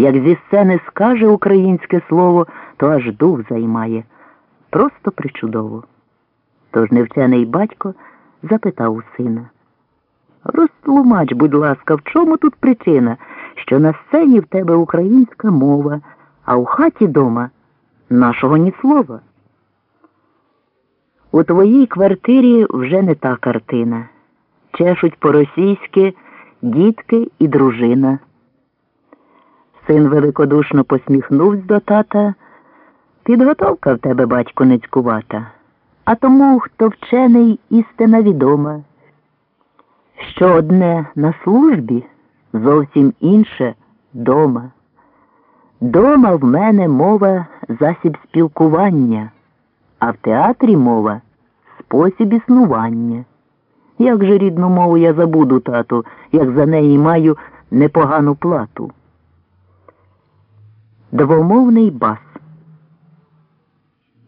Як зі сцени скаже українське слово, то аж дух займає. Просто причудово. Тож невчений батько запитав у сина. Розтлумач, будь ласка, в чому тут причина, що на сцені в тебе українська мова, а у хаті дома нашого ні слова? У твоїй квартирі вже не та картина. Чешуть по-російськи дітки і дружина. Син великодушно посміхнувся до тата. Підготовка в тебе, батько, нецькувата, а тому, хто вчений, істина відома. Що одне на службі, зовсім інше дома. Дома в мене мова засіб спілкування, а в театрі мова спосіб існування. Як же рідну мову я забуду, тату, як за неї маю непогану плату? Двомовний бас.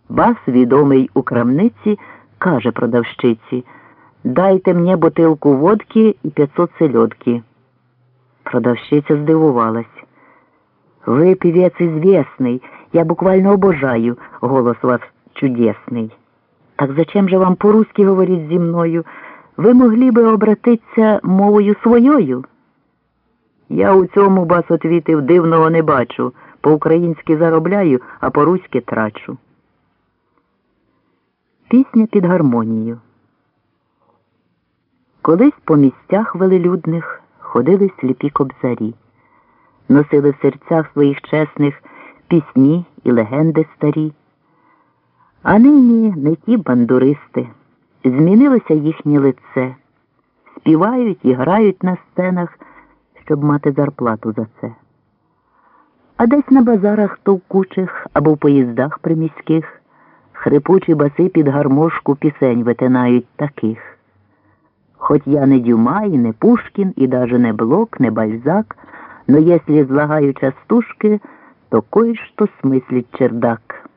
Бас, відомий у крамниці, каже продавщиці Дайте мені бутилку водки і 500 сельодки. Продавщиця здивувалась. Ви півець известный, я буквально обожаю, голос вас чудесний. Так зачем же вам по-русски говорить зі мною? Ви могли би обратитися мовою своєю? Я у цьому бас отвітив дивного не бачу. По-українськи заробляю, а по-руськи трачу. Пісня під гармонію. Колись по місцях велелюдних ходили сліпі кобзарі, носили в серцях своїх чесних пісні і легенди старі. А нині не ті бандуристи, змінилося їхнє лице, співають і грають на сценах, щоб мати зарплату за це. А десь на базарах товкучих або в поїздах приміських хрипучі баси під гармошку пісень витинають таких. Хоть я не Дюма і не Пушкін, і даже не Блок, не Бальзак, но если злагаю частушки, то кое-что смислить чердак.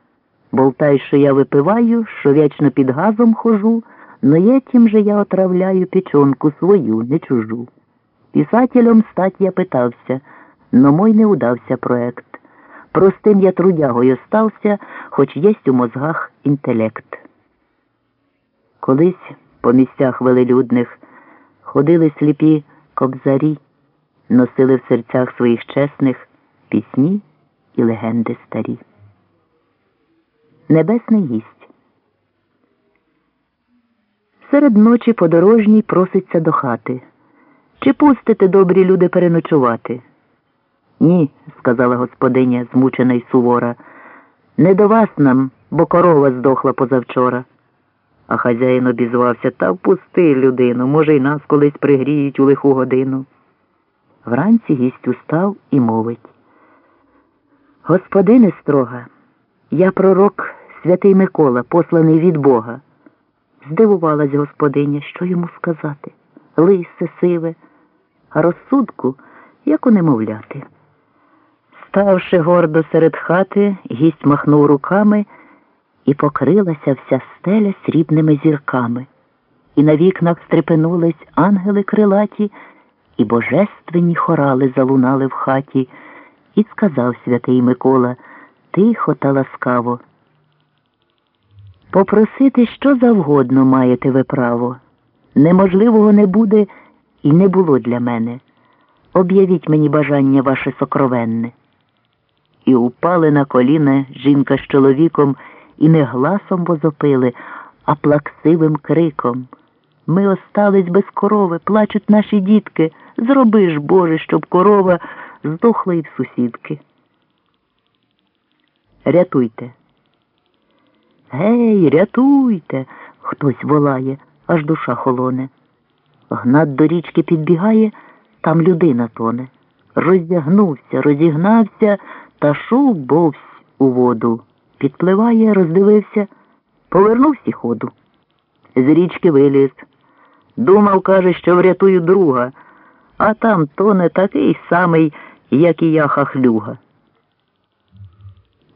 Болтай, що я випиваю, що вічно під газом хожу, но етим же я отравляю печонку свою, не чужу. Писателем стать я питався, но мой не удався проект. Простим я трудягою стався, хоч єсть у мозгах інтелект. Колись по місцях велелюдних ходили сліпі кобзарі, носили в серцях своїх чесних пісні і легенди старі. Небесний гість. Серед ночі подорожній проситься до хати. Чи пустите добрі люди переночувати? Ні, сказала господиня, змучена й сувора. Не до вас нам, бо корова здохла позавчора. А хазяїн обізвався та впусти людину, може, й нас колись пригріють у лиху годину. Вранці гість устав і мовить. Господине строга, я пророк святий Микола, посланий від Бога. Здивувалась господиня, що йому сказати. Лисе, сиве, а розсудку, як унемовляти. Ставши гордо серед хати, гість махнув руками і покрилася вся стеля срібними зірками, і на вікнах стрепенулись ангели крилаті, і божественні хорали залунали в хаті, і сказав святий Микола тихо та ласкаво. Попросити що завгодно маєте ви право. Неможливого не буде і не було для мене. Об'явіть мені бажання ваше сокровенне. І упали на коліна жінка з чоловіком і не гласом возопили, а плаксивим криком. Ми остались без корови, плачуть наші дітки. Зроби ж, Боже, щоб корова здохла й в сусідки. Рятуйте. Гей, рятуйте, хтось волає, аж душа холоне. Гнат до річки підбігає, там людина тоне. Роздягнувся, розігнався та шув бовсь у воду. Підпливає, роздивився, повернувся ходу. З річки виліз. Думав, каже, що врятую друга, а там тоне такий самий, як і я хахлюга.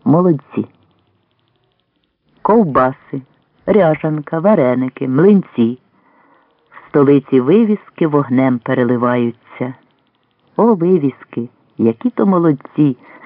Молодці. Ковбаси, ряжанка, вареники, млинці. В столиці вивіски вогнем переливаються. О, вивіски, які то молодці.